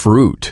fruit.